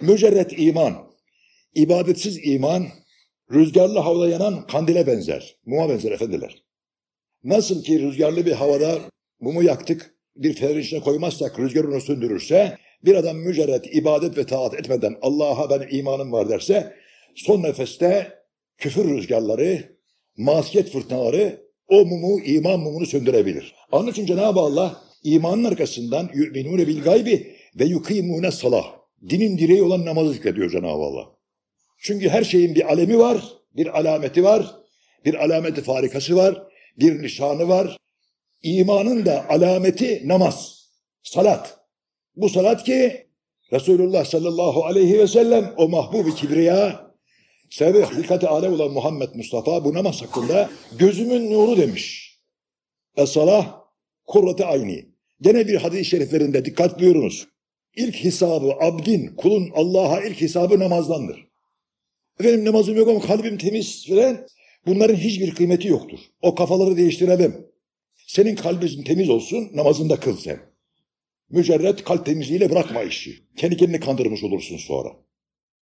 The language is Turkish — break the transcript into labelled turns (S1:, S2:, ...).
S1: Mücerret iman, ibadetsiz iman, rüzgarlı havada yanan kandile benzer, muma benzer efendiler. Nasıl ki rüzgarlı bir havada mumu yaktık, bir fenerin içine koymazsak rüzgar onu söndürürse, bir adam mücerret ibadet ve taat etmeden Allah'a ben imanım var derse, son nefeste küfür rüzgarları, masiyet fırtınaları o mumu, iman mumunu söndürebilir. Onun için Cenab-ı Allah imanın arkasından yu'minune bil gaybi ve yukimune salah. Dinin direği olan namazı zikrediyor Cenab-ı Allah. Çünkü her şeyin bir alemi var, bir alameti var, bir alameti farikası var, bir nişanı var. İmanın da alameti namaz, salat. Bu salat ki Resulullah sallallahu aleyhi ve sellem o mahbub-i kibriya sebebi hakikati alem olan Muhammed Mustafa bu namaz hakkında gözümün nuru demiş. Es-salah kurrate ayni. Gene bir hadis-i şeriflerinde dikkat buyurunuz. İlk hesabı abdin, kulun Allah'a ilk hesabı namazdandır. Efendim namazım yok ama kalbim temiz falan. Bunların hiçbir kıymeti yoktur. O kafaları değiştirelim. Senin kalbin temiz olsun, namazını da kıl sen. Mücerret kalp temizliğiyle bırakma işi. Kendi kendini kandırmış olursun sonra.